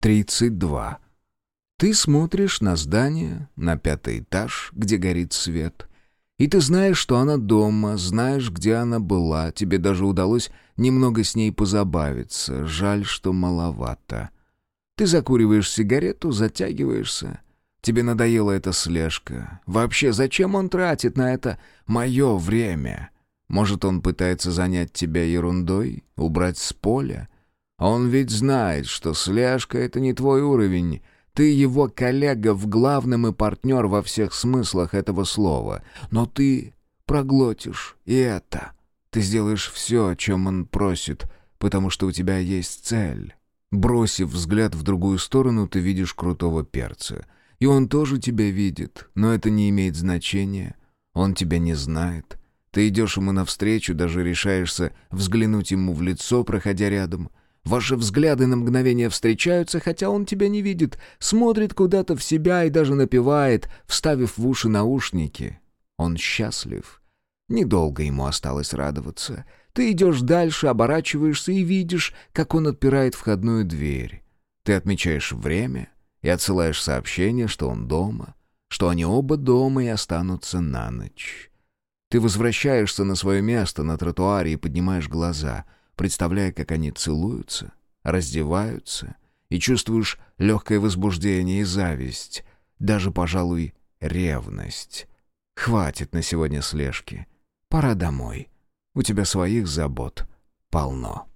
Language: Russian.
32. Ты смотришь на здание, на пятый этаж, где горит свет. И ты знаешь, что она дома, знаешь, где она была. Тебе даже удалось немного с ней позабавиться. Жаль, что маловато. Ты закуриваешь сигарету, затягиваешься. Тебе надоела эта слежка. Вообще, зачем он тратит на это мое время? Может, он пытается занять тебя ерундой, убрать с поля? Он ведь знает, что слежка — это не твой уровень. Ты его коллега в главном и партнер во всех смыслах этого слова. Но ты проглотишь и это. Ты сделаешь все, о чем он просит, потому что у тебя есть цель. Бросив взгляд в другую сторону, ты видишь крутого перца. И он тоже тебя видит, но это не имеет значения. Он тебя не знает. Ты идешь ему навстречу, даже решаешься взглянуть ему в лицо, проходя рядом. Ваши взгляды на мгновение встречаются, хотя он тебя не видит, смотрит куда-то в себя и даже напевает, вставив в уши наушники. Он счастлив. Недолго ему осталось радоваться. Ты идешь дальше, оборачиваешься и видишь, как он отпирает входную дверь. Ты отмечаешь время и отсылаешь сообщение, что он дома, что они оба дома и останутся на ночь. Ты возвращаешься на свое место на тротуаре и поднимаешь глаза — представляя, как они целуются, раздеваются, и чувствуешь легкое возбуждение и зависть, даже, пожалуй, ревность. Хватит на сегодня слежки. Пора домой. У тебя своих забот полно.